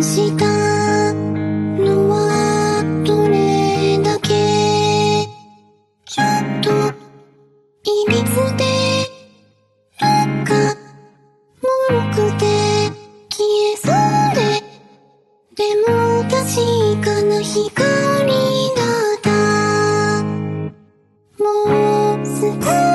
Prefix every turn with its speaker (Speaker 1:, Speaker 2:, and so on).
Speaker 1: したのはどれだけちょっといびつでどっか脆くて消えそうででも確かな光だったもう少し